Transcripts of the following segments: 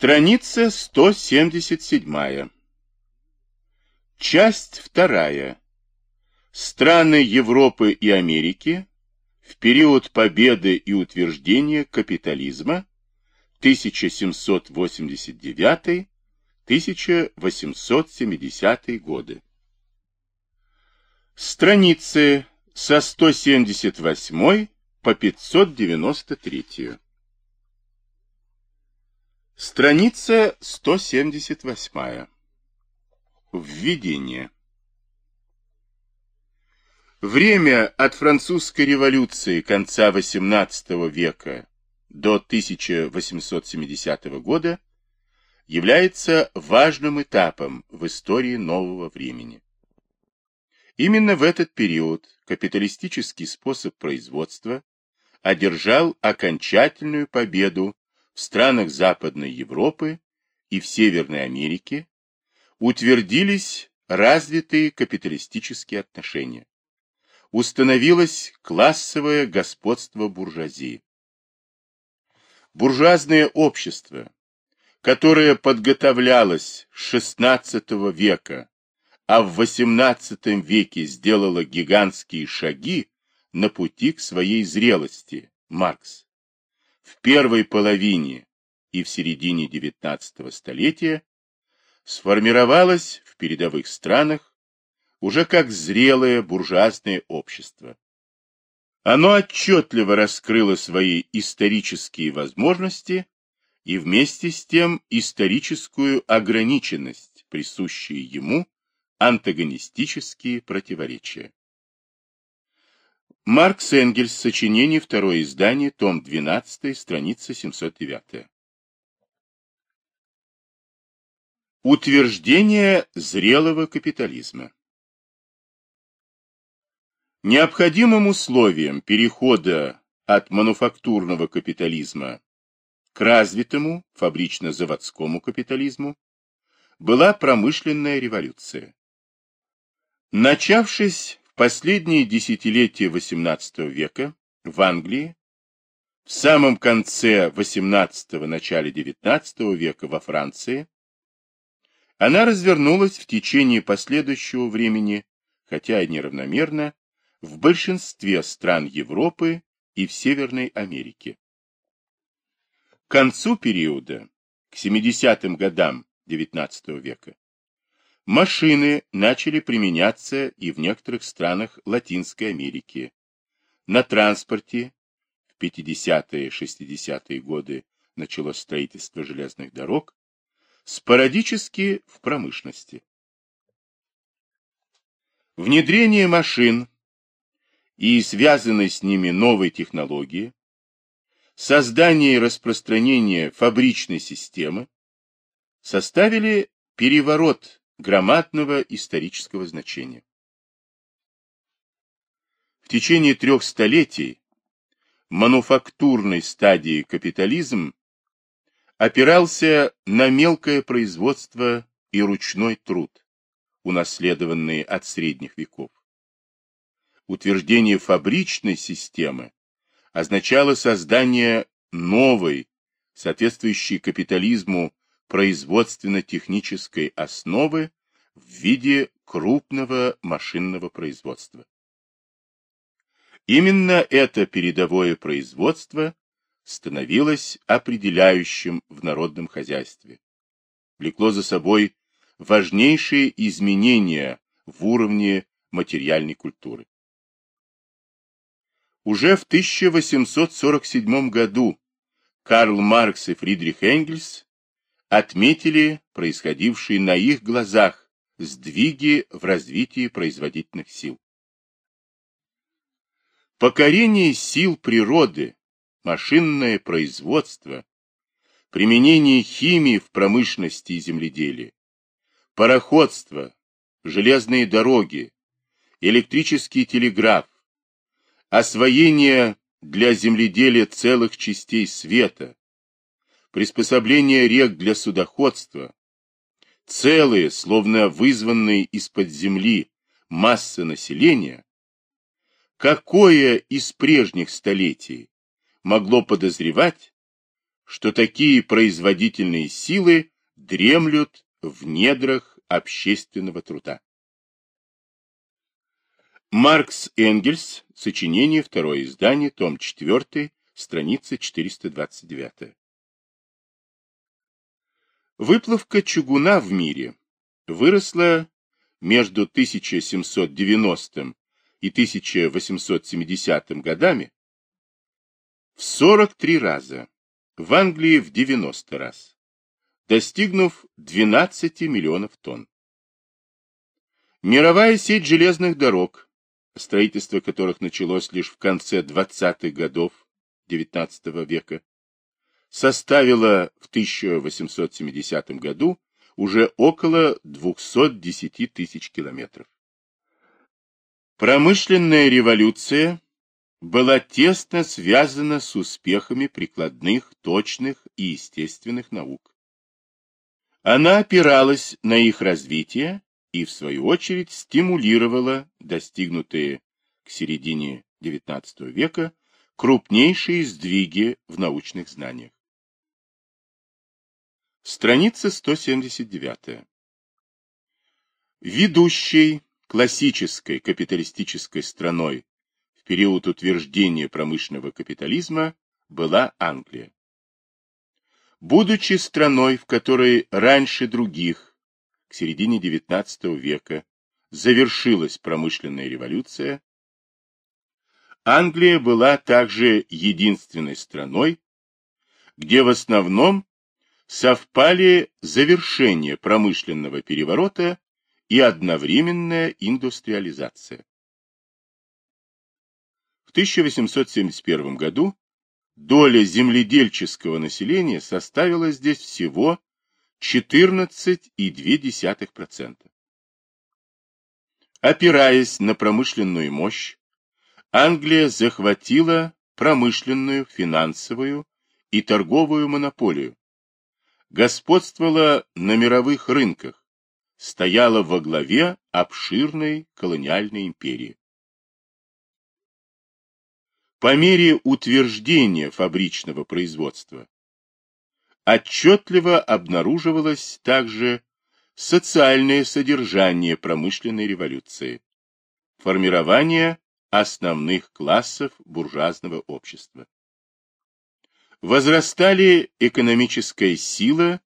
Страница 177. Часть вторая. Страны Европы и Америки в период победы и утверждения капитализма 1789-1870 годы. Страницы со 178 по 593. Страница 178. Введение. Время от французской революции конца XVIII века до 1870 года является важным этапом в истории нового времени. Именно в этот период капиталистический способ производства одержал окончательную победу в странах Западной Европы и в Северной Америке утвердились развитые капиталистические отношения. Установилось классовое господство буржуазии. Буржуазное общество, которое подготовлялось с XVI века, а в XVIII веке сделало гигантские шаги на пути к своей зрелости, Маркс в первой половине и в середине XIX столетия сформировалось в передовых странах уже как зрелое буржуазное общество. Оно отчетливо раскрыло свои исторические возможности и вместе с тем историческую ограниченность, присущие ему антагонистические противоречия. Маркс Энгельс, сочинение, второе издание, том 12, страница 709. Утверждение зрелого капитализма Необходимым условием перехода от мануфактурного капитализма к развитому фабрично-заводскому капитализму была промышленная революция. Начавшись последние десятилетия XVIII века в Англии, в самом конце XVIII – начале XIX века во Франции, она развернулась в течение последующего времени, хотя и неравномерно, в большинстве стран Европы и в Северной Америке. К концу периода, к 70-м годам XIX века, Машины начали применяться и в некоторых странах Латинской Америки. На транспорте в 50-60-е годы началось строительство железных дорог, спорадически в промышленности. Внедрение машин и связанной с ними новой технологии, создание и распространение фабричной системы составили переворот громадного исторического значения. В течение трех столетий мануфактурной стадии капитализм опирался на мелкое производство и ручной труд, унаследованные от средних веков. Утверждение фабричной системы означало создание новой, соответствующей капитализму производственно-технической основы в виде крупного машинного производства. Именно это передовое производство становилось определяющим в народном хозяйстве, влекло за собой важнейшие изменения в уровне материальной культуры. Уже в 1847 году Карл Маркс и Фридрих Энгельс отметили происходившие на их глазах сдвиги в развитии производительных сил. Покорение сил природы, машинное производство, применение химии в промышленности и земледелии, пароходство, железные дороги, электрический телеграф, освоение для земледелия целых частей света, приспособление рек для судоходства, целые, словно вызванные из-под земли, массы населения, какое из прежних столетий могло подозревать, что такие производительные силы дремлют в недрах общественного труда. Маркс Энгельс, сочинение, второе издание, том 4, страница 429. Выплавка чугуна в мире выросла между 1790 и 1870 годами в 43 раза, в Англии в 90 раз, достигнув 12 миллионов тонн. Мировая сеть железных дорог, строительство которых началось лишь в конце 20-х годов XIX века, составила в 1870 году уже около 210 тысяч километров. Промышленная революция была тесно связана с успехами прикладных, точных и естественных наук. Она опиралась на их развитие и, в свою очередь, стимулировала достигнутые к середине XIX века крупнейшие сдвиги в научных знаниях. Страница 179. Ведущей классической капиталистической страной в период утверждения промышленного капитализма была Англия. Будучи страной, в которой раньше других, к середине XIX века, завершилась промышленная революция, Англия была также единственной страной, где в основном совпали завершение промышленного переворота и одновременная индустриализация. В 1871 году доля земледельческого населения составила здесь всего 14,2%. Опираясь на промышленную мощь, Англия захватила промышленную, финансовую и торговую монополию, господствовала на мировых рынках, стояла во главе обширной колониальной империи. По мере утверждения фабричного производства отчетливо обнаруживалось также социальное содержание промышленной революции, формирование основных классов буржуазного общества возрастали экономическая сила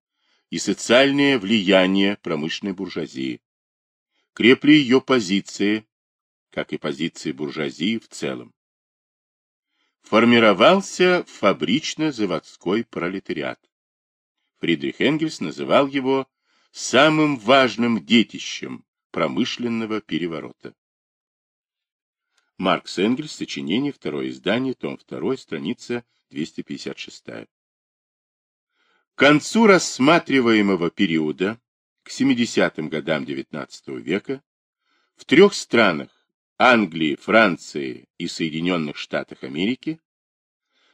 и социальное влияние промышленной буржуазии. Крепли ее позиции, как и позиции буржуазии в целом. Формировался фабрично-заводской пролетариат. Фридрих Энгельс называл его самым важным детищем промышленного переворота. Маркс Энгельс, сочинение, второе издание, том 2, страница 256. К концу рассматриваемого периода, к 70-м годам XIX века, в трех странах Англии, Франции и Соединенных Штатах Америки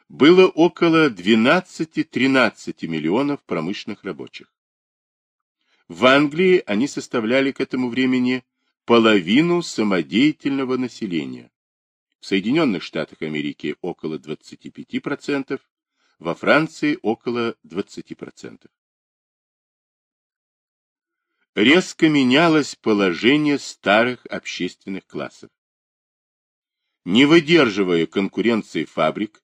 было около 12-13 миллионов промышленных рабочих. В Англии они составляли к этому времени половину самодеятельного населения, в Соединенных Штатах Америки около 25%, во Франции около 20%. Резко менялось положение старых общественных классов. Не выдерживая конкуренции фабрик,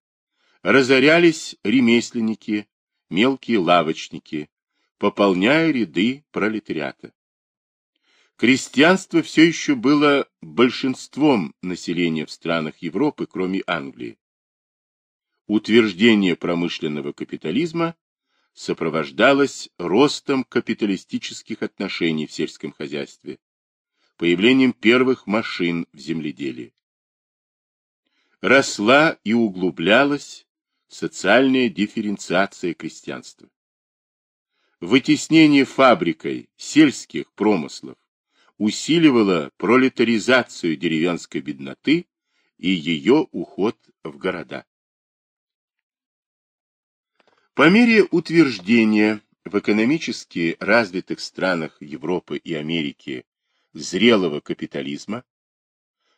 разорялись ремесленники, мелкие лавочники, пополняя ряды пролетариата. Крестьянство все еще было большинством населения в странах Европы, кроме Англии. Утверждение промышленного капитализма сопровождалось ростом капиталистических отношений в сельском хозяйстве, появлением первых машин в земледелии. Росла и углублялась социальная дифференциация крестьянства. Вытеснение фабрикой сельских промыслов усиливала пролетаризацию деревенской бедноты и ее уход в города. По мере утверждения в экономически развитых странах Европы и Америки зрелого капитализма,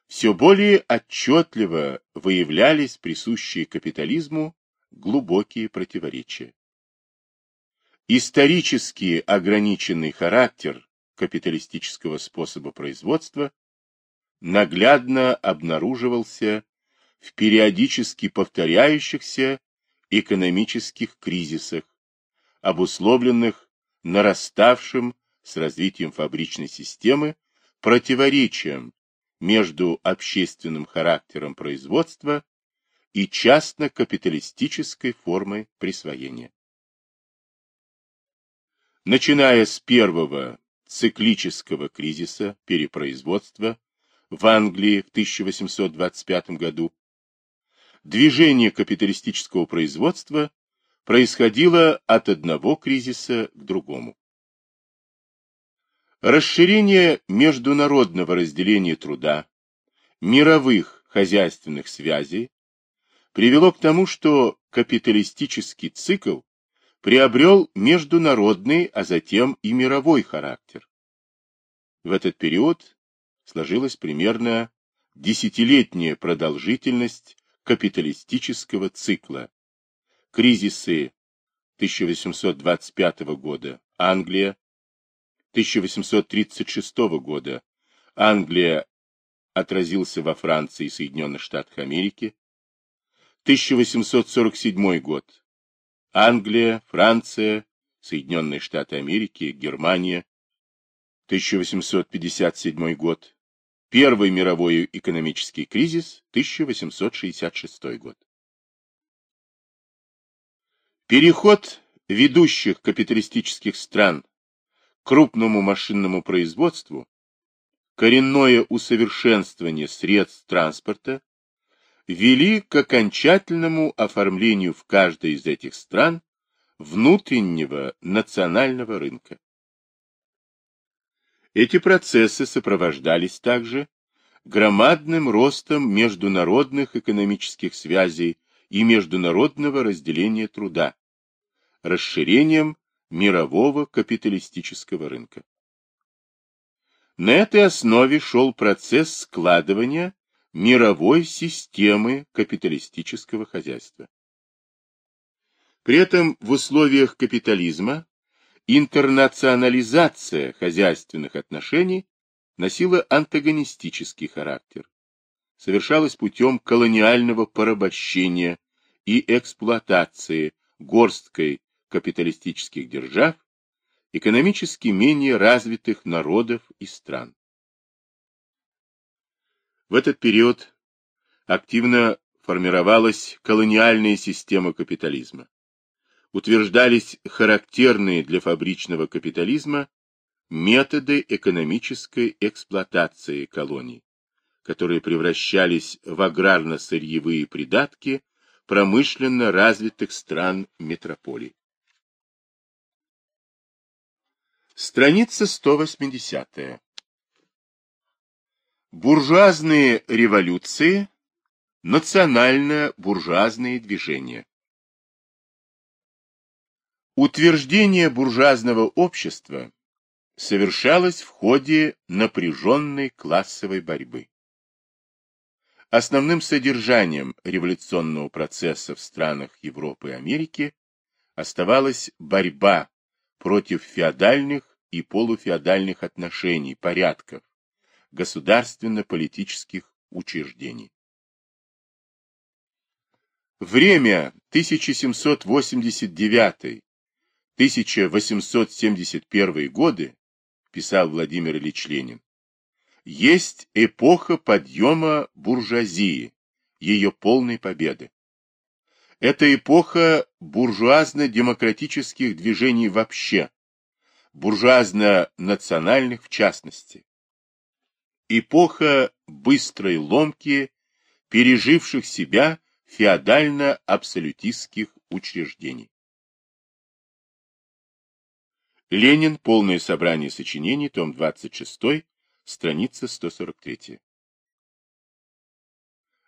все более отчетливо выявлялись присущие капитализму глубокие противоречия. Исторически ограниченный характер капиталистического способа производства наглядно обнаруживался в периодически повторяющихся экономических кризисах, обусловленных нараставшим с развитием фабричной системы противоречием между общественным характером производства и частно-капиталистической формой присвоения. Начиная с первого циклического кризиса перепроизводства в Англии в 1825 году, движение капиталистического производства происходило от одного кризиса к другому. Расширение международного разделения труда, мировых хозяйственных связей привело к тому, что капиталистический цикл приобрел международный, а затем и мировой характер. В этот период сложилась примерно десятилетняя продолжительность капиталистического цикла. Кризисы 1825 года Англия, 1836 года Англия отразился во Франции и Соединенных Штатах Америки. 1847 год. Англия, Франция, Соединенные Штаты Америки, Германия. 1857 год. Первый мировой экономический кризис, 1866 год. Переход ведущих капиталистических стран крупному машинному производству, коренное усовершенствование средств транспорта вели к окончательному оформлению в каждой из этих стран внутреннего национального рынка. Эти процессы сопровождались также громадным ростом международных экономических связей и международного разделения труда, расширением мирового капиталистического рынка. На этой основе шел процесс складывания мировой системы капиталистического хозяйства. При этом в условиях капитализма интернационализация хозяйственных отношений носила антагонистический характер, совершалась путем колониального порабощения и эксплуатации горсткой капиталистических держав, экономически менее развитых народов и стран. В этот период активно формировалась колониальная система капитализма. Утверждались характерные для фабричного капитализма методы экономической эксплуатации колоний, которые превращались в аграрно-сырьевые придатки промышленно развитых стран метрополий. Страница 180. Буржуазные революции, национально-буржуазные движения. Утверждение буржуазного общества совершалось в ходе напряженной классовой борьбы. Основным содержанием революционного процесса в странах Европы и Америки оставалась борьба против феодальных и полуфеодальных отношений, порядков, государственно-политических учреждений. Время 1789-1871 годы, писал Владимир Ильич Ленин, есть эпоха подъема буржуазии, ее полной победы. Это эпоха буржуазно-демократических движений вообще, буржуазно-национальных в частности. Эпоха быстрой ломки, переживших себя феодально-абсолютистских учреждений. Ленин. Полное собрание сочинений. Том 26. Страница 143.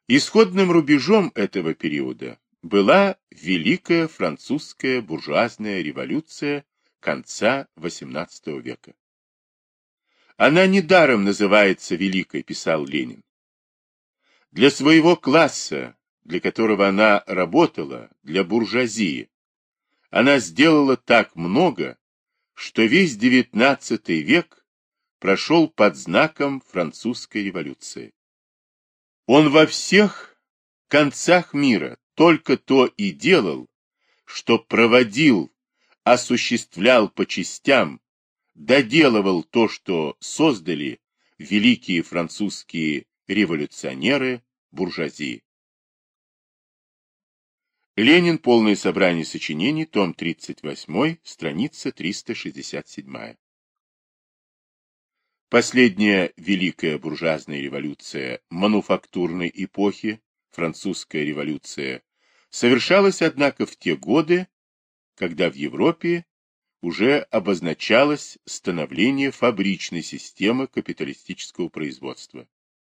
Исходным рубежом этого периода была Великая французская буржуазная революция конца XVIII века. Она недаром называется Великой, писал Ленин. Для своего класса, для которого она работала, для буржуазии, она сделала так много, что весь XIX век прошел под знаком французской революции. Он во всех концах мира только то и делал, что проводил, осуществлял по частям, доделывал то, что создали великие французские революционеры буржуазии. Ленин. Полное собрание сочинений. Том 38. Страница 367. Последняя великая буржуазная революция мануфактурной эпохи, французская революция, совершалась, однако, в те годы, когда в Европе уже обозначалось становление фабричной системы капиталистического производства.